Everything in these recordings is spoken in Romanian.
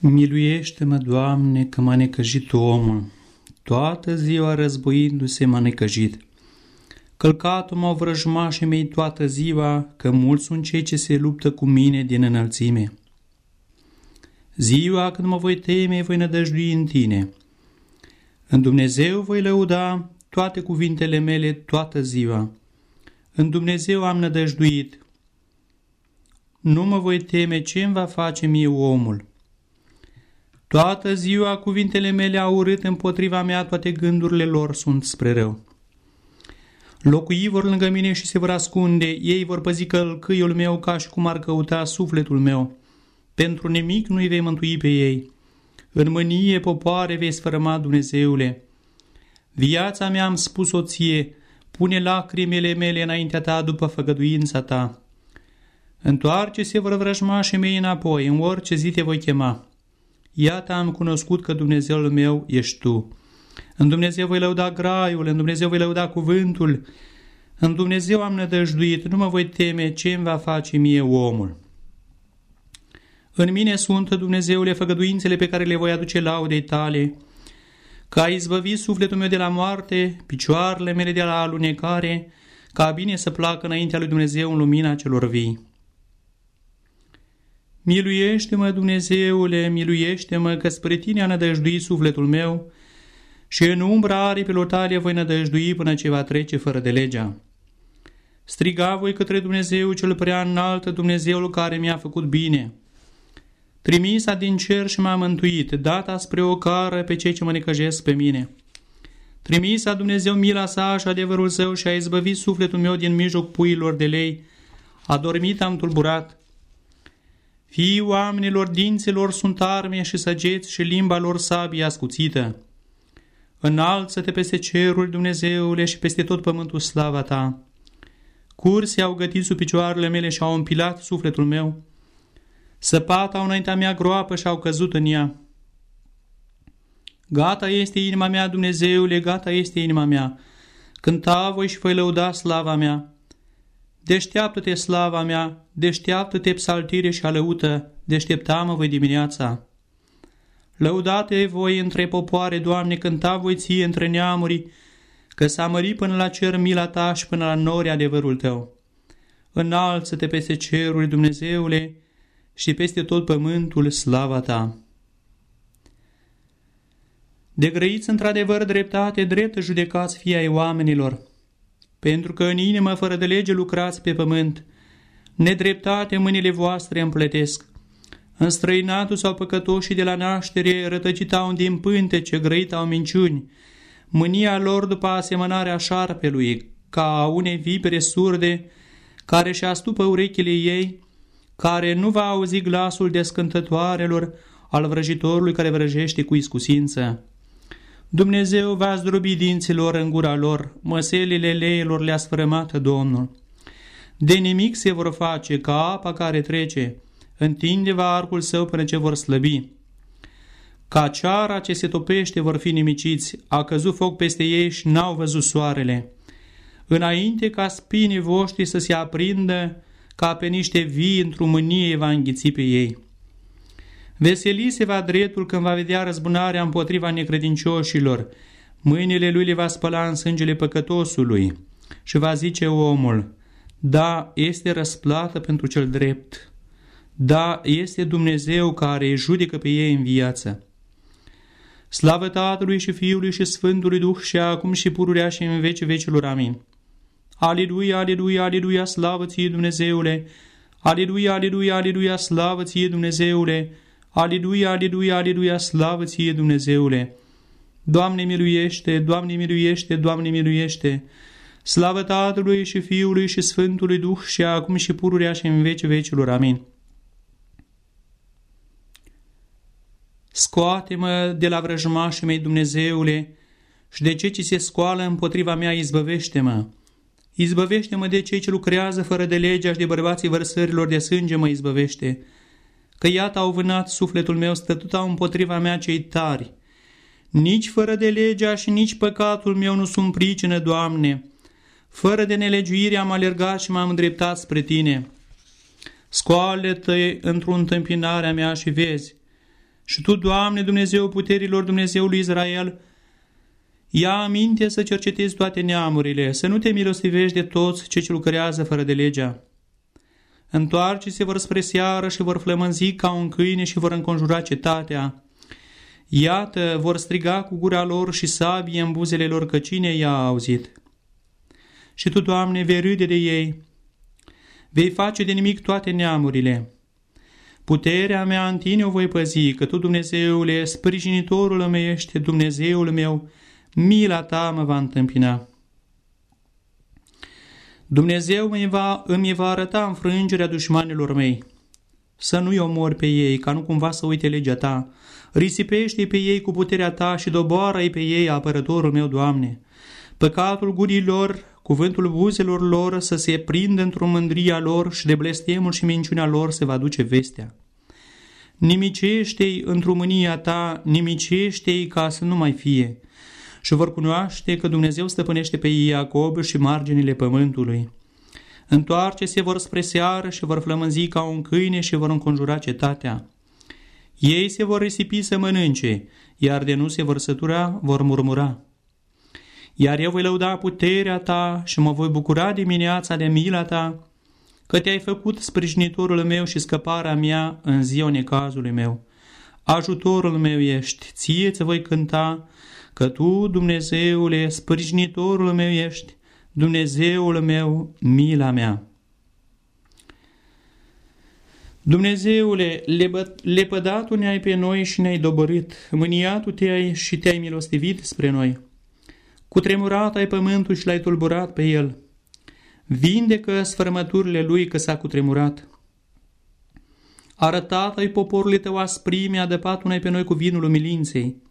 Miluiește-mă, Doamne, că m-a necăjit omul. Toată ziua războindu-se m-a necăjit. Călcatul m-au vrăjmașii mei toată ziua, că mulți sunt cei ce se luptă cu mine din înălțime. Ziua când mă voi teme, voi nădăjdui în tine. În Dumnezeu voi lăuda toate cuvintele mele toată ziua. În Dumnezeu am nădăjduit. Nu mă voi teme ce îmi va face mie omul. Toată ziua cuvintele mele au urât împotriva mea, toate gândurile lor sunt spre rău. Locui vor lângă mine și se vor ascunde, ei vor păzi călcâiul meu ca și cum ar căuta sufletul meu. Pentru nimic nu-i vei mântui pe ei. În mânie popoare vei sfărăma, Dumnezeule. Viața mea am spus-o ție, pune lacrimele mele înaintea ta după făgăduința ta. Întoarce-se vrăvrăjmașii mei înapoi, în orice zi te voi chema. Iată am cunoscut că Dumnezeul meu ești Tu. În Dumnezeu voi lăuda graiul, în Dumnezeu voi lăuda cuvântul, în Dumnezeu am nădăjduit, nu mă voi teme ce îmi va face mie omul. În mine sunt, Dumnezeule, făgăduințele pe care le voi aduce laudei tale, ca a izbăvit sufletul meu de la moarte, picioarele mele de la alunecare, ca bine să placă înaintea lui Dumnezeu în lumina celor vii. Miluiește-mă, Dumnezeule, miluiește-mă, că spre tine a nădăjduit sufletul meu și în umbra aripilor tale voi nădăjdui până ce va trece fără de legea. Striga voi către Dumnezeu cel prea înalt, Dumnezeul care mi-a făcut bine. Trimisa din cer și m-a mântuit, data spre o cară pe cei ce mă necăjesc pe mine. Trimisa Dumnezeu mila sa și adevărul său și a izbăvit sufletul meu din mijloc puilor de lei. A dormit am tulburat. Fii oamenilor dinților sunt arme și săgeți și limba lor sabie ascuțită. Înalță-te peste cerul, Dumnezeule, și peste tot pământul slava ta. Curse au gătit sub picioarele mele și au împilat sufletul meu. Săpata au înaintea mea groapă și au căzut în ea. Gata este inima mea, Dumnezeule, gata este inima mea. Cânta voi și voi lăuda slava mea. Deșteaptă-te, slava mea, deșteaptă-te, psaltire și alăută, deștepta-mă voi dimineața. Lăudate voi între popoare, Doamne, cânta voi ție între neamuri, că s-a mărit până la cer mila ta și până la nori adevărul tău. Înalță-te peste ceruri, Dumnezeule, și peste tot pământul slava ta. De grăiți într-adevăr dreptate, drept judecați fii ai oamenilor, pentru că în inimă fără de lege lucrați pe pământ, nedreptate mâinile voastre împletesc. Înstrăinatul sau păcătoșii de la naștere rătăcitau din pântece, grăitau minciuni, mânia lor după asemănarea șarpelui, ca a unei vipere surde, care și astupă urechile ei, care nu va auzi glasul descântătoarelor al vrăjitorului care vrăjește cu iscusință. Dumnezeu va zdrobi dinților în gura lor, măselile leilor le-a sfărămat Domnul. De nimic se vor face ca apa care trece, întinde va arcul său până ce vor slăbi. Ca ceara ce se topește vor fi nimiciți, a căzut foc peste ei și n-au văzut soarele. Înainte ca spinii voștri să se aprindă, ca pe niște vii într-o mânie va înghiți pe ei. Veseli se va dreptul când va vedea răzbunarea împotriva necredincioșilor. Mâinile lui le va spăla în sângele păcătosului și va zice omul, da, este răsplată pentru cel drept. Da, este Dumnezeu care îi judecă pe ei în viață. Slavă Tatălui și Fiului și Sfântului Duh și acum și pururea și în veci vecilor. Amin. Aleluia, aleluia, aleluia, slavă ție Dumnezeule! Aleluia, aleluia, aleluia, slavă ție Dumnezeule! Aleluia, aleluia, aleluia, slavă ție Dumnezeule! Doamne miluiește, Doamne miluiește, Doamne miluiește! Slavă Tatălui și Fiului și Sfântului Duh și acum și pururea și în veci vecilor. Amin. Scoate-mă de la vrăjmașii mei, Dumnezeule, și de ce ci se scoală împotriva mea, izbăvește-mă. Izbăvește-mă de cei ce lucrează fără de legea și de bărbații vărsărilor de sânge mă izbăvește. Că iată au vânat sufletul meu, stătutau împotriva mea cei tari. Nici fără de legea și nici păcatul meu nu sunt pricină, Doamne. Fără de nelegiuire am alergat și m-am îndreptat spre Tine. Scoală-te într-o întâmpinare mea și vezi Și Tu, Doamne, Dumnezeu puterilor Dumnezeului Israel, ia aminte să cercetezi toate neamurile, să nu te milostivești de toți ce lucrează fără de legea. Întoarce-se vor spre seară și vor flămânzi ca un câine și vor înconjura cetatea. Iată, vor striga cu gura lor și sabie în buzele lor că cine i-a auzit. Și Tu, Doamne, vei râde de ei, vei face de nimic toate neamurile. Puterea mea în Tine o voi păzi, că Tu, Dumnezeule, sprijinitorul meu ești, Dumnezeul meu, mila Ta mă va întâmpina. Dumnezeu îmi va, îmi va arăta înfrângerea dușmanilor mei. Să nu-i omori pe ei, ca nu cumva să uite legea Ta. Risipește-i pe ei cu puterea Ta și doboară-i pe ei, apărătorul meu, Doamne. Păcatul gurilor, cuvântul buzelor lor să se prindă într-o mândria lor și de blestemul și minciunea lor se va duce vestea. Nimicește-i într-o mânia ta, nimicește-i ca să nu mai fie și vor cunoaște că Dumnezeu stăpânește pe Iacob și marginile pământului. Întoarce-se vor spre seară și vor flămânzi ca un câine și vor înconjura cetatea. Ei se vor risipi să mănânce, iar de nu se vor sătura, vor murmura. Iar eu voi lăuda puterea ta și mă voi bucura dimineața de mila ta, că te-ai făcut sprijinitorul meu și scăparea mea în ziua necazului meu. Ajutorul meu ești, ție ți voi cânta, că Tu, Dumnezeule, sprijinitorul meu ești, Dumnezeul meu, mila mea. Dumnezeule, lepădatul ne-ai pe noi și ne-ai dobărit, mâniatul te-ai și te-ai milostivit spre noi. Cu tremurat ai pământul și l-ai tulburat pe el. Vindecă sfărămăturile lui că s-a cutremurat. Arătat ai poporului tău asprimea, adăpat unei pe noi cu vinul umilinței.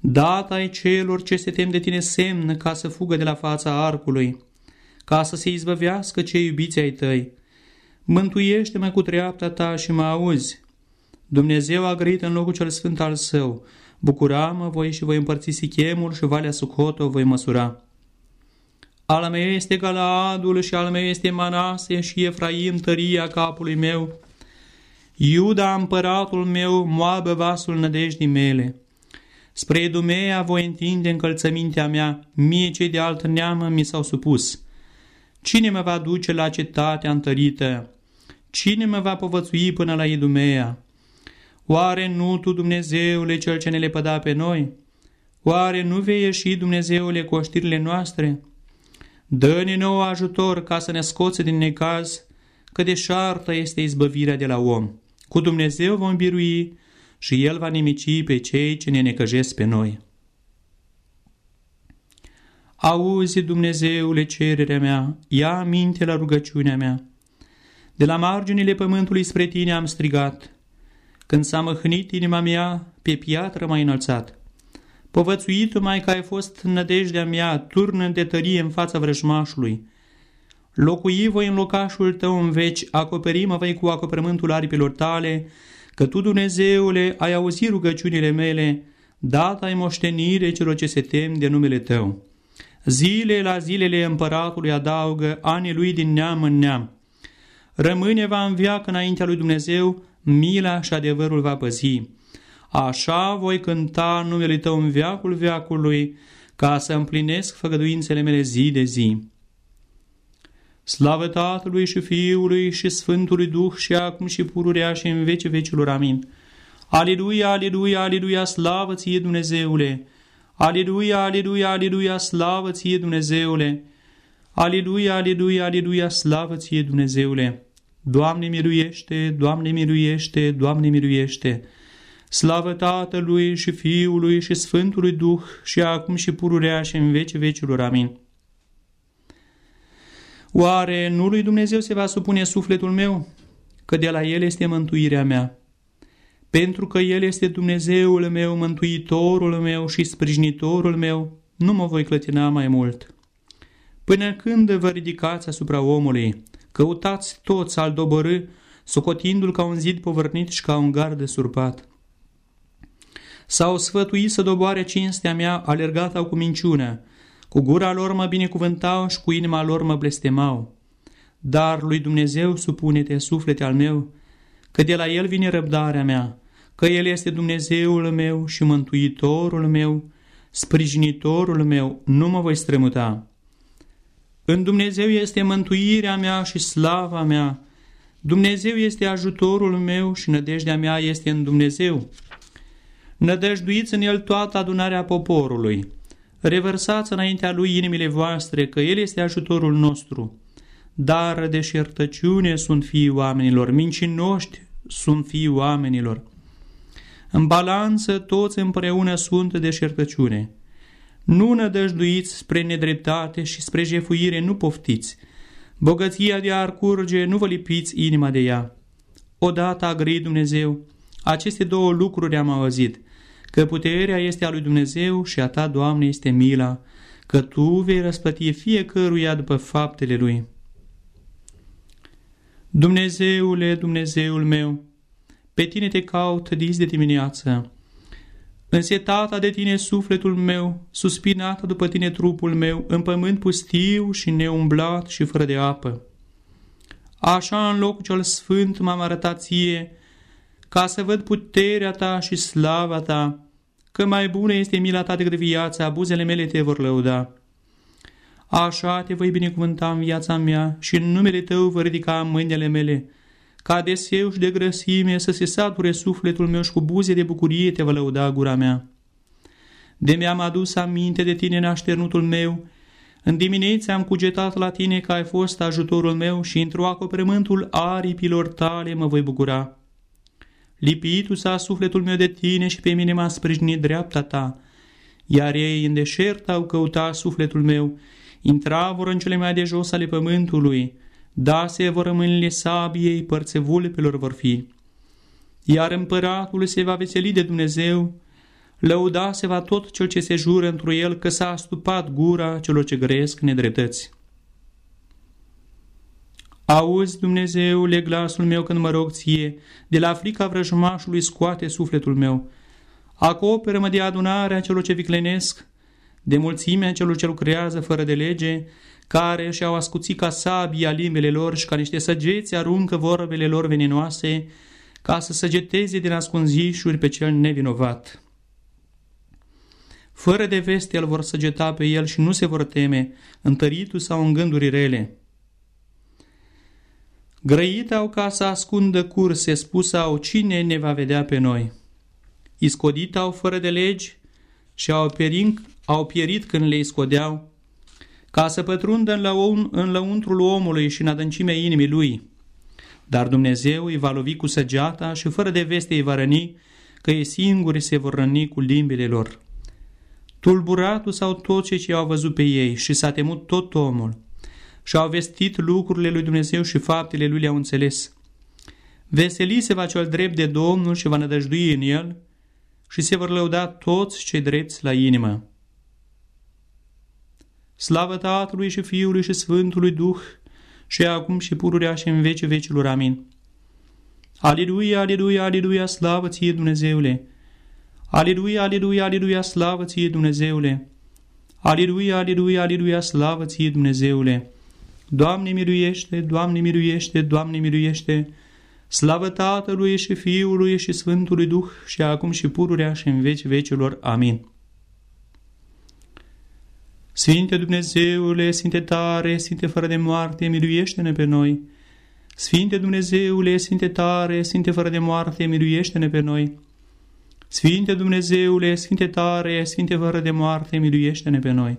Dat ai celor ce se tem de tine semn ca să fugă de la fața arcului, ca să se izbăvească cei iubiți ai tăi. Mântuiește-mă cu treapta ta și mă auzi. Dumnezeu a grăit în locul cel sfânt al său. Bucura-mă voi și voi împărți Sichemul și Valea Sucot o voi măsura. Al meu este Galaadul și al meu este Manase și Efraim tăria capului meu. Iuda împăratul meu moabă vasul nădejdii mele. Spre Edumea voi întinde încălțămintea mea, mie cei de alt neamă mi s-au supus. Cine mă va duce la cetatea întărită? Cine mă va povățui până la Edumea? Oare nu Tu, Dumnezeule, Cel ce ne lepăda pe noi? Oare nu vei ieși, Dumnezeule, cu oștirile noastre? Dă-ne nou ajutor ca să ne scoți din necaz, că de șartă este izbăvirea de la om. Cu Dumnezeu vom birui și El va nimici pe cei ce ne necăjesc pe noi. Auzi, Dumnezeule, cererea mea, ia minte la rugăciunea mea. De la marginile pământului spre tine am strigat. Când s-a măhnit inima mea, pe piatră m-ai înălțat. Povățuitul mai că ai fost nădejdea mea, turnă de tărie în fața vrăjmașului. Locui voi în locașul tău în veci, acoperi-mă voi cu acoperământul aripilor tale, că Tu, Dumnezeule, ai auzit rugăciunile mele, dat ai moștenire celor ce se tem de numele Tău. Zile la zilele împăratului adaugă anii lui din neam în neam. Rămâne va în viață înaintea lui Dumnezeu, mila și adevărul va păzi. Așa voi cânta numele Tău în viacul viacului, ca să împlinesc făgăduințele mele zi de zi. Slavă Tatălui și Fiului și Sfântului Duh și acum și pururea și în vece vecilor. Amin. Aleluia, aleluia, aleluia, slavă ție Dumnezeule! Aleluia, aleluia, aleluia, slavă ție Dumnezeule! Aleluia, aleluia, aleluia, slavă ție Dumnezeule! Doamne miluiește, Doamne miluiește, Doamne miluiește! Slavă Tatălui și Fiului și Sfântului Duh și acum și pururea și în vece vecilor. Amin. Oare nu lui Dumnezeu se va supune sufletul meu? Că de la El este mântuirea mea. Pentru că El este Dumnezeul meu, mântuitorul meu și sprijinitorul meu, nu mă voi clătina mai mult. Până când vă ridicați asupra omului, căutați toți al dobărâ, socotindu-l ca un zid povărnit și ca un gard surpat. S-au sfătuit să doboare cinstea mea, alergat au cu minciunea, cu gura lor mă binecuvântau și cu inima lor mă blestemau. Dar lui Dumnezeu supune-te, suflete al meu, că de la El vine răbdarea mea, că El este Dumnezeul meu și Mântuitorul meu, sprijinitorul meu, nu mă voi strămuta. În Dumnezeu este mântuirea mea și slava mea. Dumnezeu este ajutorul meu și nădejdea mea este în Dumnezeu. Nădăjduiți în El toată adunarea poporului. Revărsați înaintea Lui inimile voastre, că El este ajutorul nostru. Dar deșertăciune sunt fiii oamenilor, mincinoști sunt fiii oamenilor. În balanță toți împreună sunt deșertăciune. Nu nădăjduiți spre nedreptate și spre jefuire nu poftiți. Bogăția de ar curge, nu vă lipiți inima de ea. Odată a grăit Dumnezeu. Aceste două lucruri am auzit, că puterea este a lui Dumnezeu și a ta, Doamne, este mila, că Tu vei răsplăti fiecăruia după faptele Lui. Dumnezeule, Dumnezeul meu, pe Tine te caut dis de dimineață, Însetata de tine sufletul meu, suspinată după tine trupul meu, în pământ pustiu și neumblat și fără de apă. Așa în locul cel sfânt m-am arătat ție, ca să văd puterea ta și slava ta, că mai bună este mila ta decât viața, buzele mele te vor lăuda. Așa te voi binecuvânta în viața mea și în numele tău voi ridica mâinile mele, ca de seu și de grăsime să se sature sufletul meu și cu buze de bucurie te va lăuda gura mea. De mi-am adus aminte de tine nașternutul meu, în dimineața am cugetat la tine că ai fost ajutorul meu și într-o acoperământul aripilor tale mă voi bucura. Lipitu s-a sufletul meu de tine și pe mine m-a sprijinit dreapta ta, iar ei în deșert au căutat sufletul meu, intra vor în cele mai de jos ale pământului, da se vor rămâne sabiei, părțe vulpelor vor fi. Iar împăratul se va veseli de Dumnezeu, lăuda se va tot cel ce se jură într el că s-a astupat gura celor ce gresc nedreptăți. Auzi, Dumnezeule, glasul meu când mă rog ție, de la frica vrăjmașului scoate sufletul meu. Acoperă-mă de adunarea celor ce viclenesc, de mulțimea celor ce lucrează fără de lege, care și-au ascuțit ca sabia limbele lor și ca niște săgeți aruncă vorbele lor veninoase, ca să săgeteze din ascunzișuri pe cel nevinovat. Fără de veste el vor săgeta pe el și nu se vor teme, întăritu sau în gânduri rele. Grăit au ca să ascundă curse, spus au cine ne va vedea pe noi. Iscodit au fără de legi și au, pierit, au pierit când le iscodeau, ca să pătrundă în, lăun, în lăuntrul omului și în adâncimea inimii lui. Dar Dumnezeu îi va lovi cu săgeata și fără de veste îi va răni, că ei singuri se vor răni cu limbile lor. Tulburatul sau tot ce ce au văzut pe ei și s-a temut tot omul și au vestit lucrurile lui Dumnezeu și faptele lui le-au înțeles. Veseli se va cel drept de Domnul și va nădăjdui în el și se vor lăuda toți cei drepți la inimă. Slavă Tatălui și Fiului și Sfântului Duh, și acum și pururea și în vece vecilor. Amin. Aleluia, aleluia, aleluia, slavă ție Dumnezeule! Aleluia, aleluia, aleluia, slavă ție Dumnezeule! Aleluia, aleluia, aleluia, slavă ție Dumnezeule! Doamne miluiește, Doamne miluiește, Doamne miluiește! Slavă Tatălui și Fiului și Sfântului Duh și acum și pururea și în veci vecilor. Amin. Sfinte Dumnezeule, Sfinte tare, Sfinte fără de moarte, miluiește-ne pe noi. Sfinte Dumnezeule, Sfinte tare, Sfinte fără de moarte, miluiește-ne pe noi. Sfinte Dumnezeule, Sfinte tare, Sfinte fără de moarte, miluiește-ne pe noi.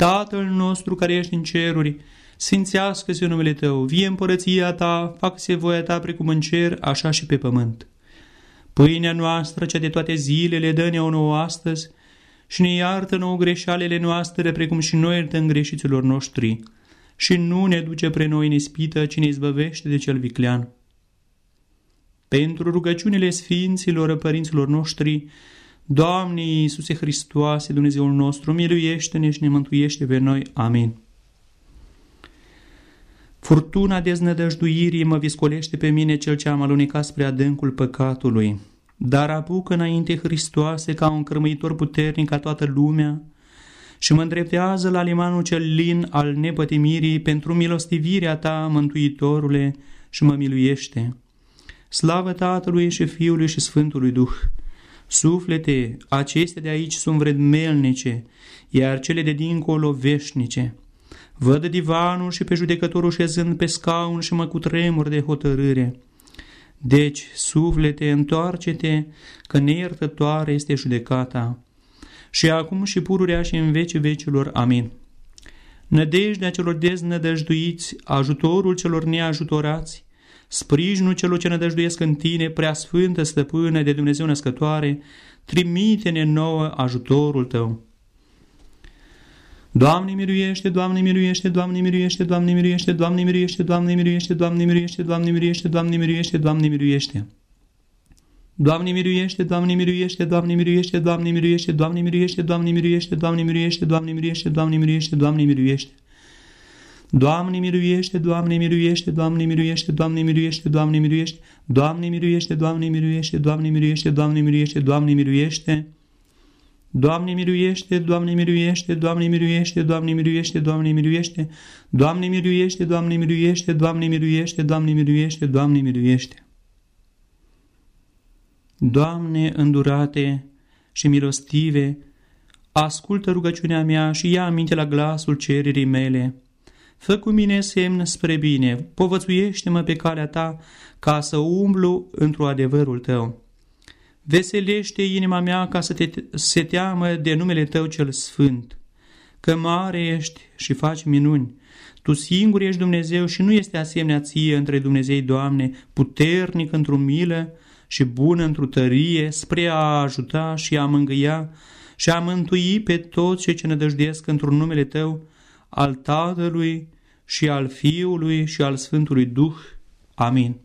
Tatăl nostru care ești în ceruri, sfințească-se numele Tău, vie împărăția Ta, facă-se voia Ta precum în cer, așa și pe pământ. Pâinea noastră, cea de toate zilele, dă-ne o nouă astăzi și ne iartă nouă greșalele noastre, precum și noi iertăm greșiților noștri. Și nu ne duce pre noi în ispită, ci ne izbăvește de cel viclean. pentru rugăciunile Sfinților Părinților noștri, Doamne Iisuse Hristoase, Dumnezeul nostru, miluiește-ne și ne mântuiește pe noi. Amin. Furtuna deznădăjduirii mă viscolește pe mine cel ce am alunecat spre adâncul păcatului, dar apuc înainte Hristoase ca un crămăitor puternic ca toată lumea și mă îndreptează la limanul cel lin al nepătimirii pentru milostivirea ta, Mântuitorule, și mă miluiește. Slavă Tatălui și Fiului și Sfântului Duh! Suflete, acestea de aici sunt vredmelnice, iar cele de dincolo veșnice. Văd divanul și pe judecătorul șezând pe scaun și mă cutremur de hotărâre. Deci, suflete, întoarce-te, că neiertătoare este judecata. Și acum și pururea și în vece vecilor. Amin. Nădejdea celor deznădăjduiți, ajutorul celor neajutorați, sprijinul celor ce nădăjduiesc în tine, prea sfântă stăpână de Dumnezeu născătoare, trimite-ne nouă ajutorul tău. Doamne miluiește, Doamne miluiește, Doamne miluiește, Doamne miluiește, Doamne miluiește, Doamne miluiește, Doamne miluiește, Doamne miluiește, Doamne miluiește, Doamne miluiește. Doamne miluiește, Doamne miluiește, Doamne miluiește, Doamne miluiește, Doamne miluiește, Doamne miluiește, Doamne miluiește, Doamne miluiește, Doamne miluiește, Doamne miluiește. Doamne miluiește, Doamne miluiește, Doamne miluiește, Doamne miluiește, Doamne miluiește, Doamne miluiește, Doamne miluiește, Doamne miluiește, Doamne miluiește, Doamne miluiește. Doamne miluiește, Doamne miluiește, Doamne miluiește, Doamne miluiește, Doamne miluiește, Doamne miluiește, Doamne miluiește, Doamne miluiește, Doamne miluiește, Doamne miluiește. Doamne îndurate și milostive, ascultă rugăciunea mea și ia aminte la glasul cererii mele. Fă cu mine semn spre bine, povățuiește-mă pe calea ta ca să umblu într-o adevărul tău. Veselește inima mea ca să te se teamă de numele Tău cel Sfânt, că mare ești și faci minuni. Tu singur ești Dumnezeu și nu este asemenea ție între Dumnezei, Doamne, puternic într-o milă și bun într-o tărie, spre a ajuta și a mângâia și a mântui pe toți cei ce nădăjduiesc într-un numele Tău, al Tatălui și al Fiului și al Sfântului Duh. Amin.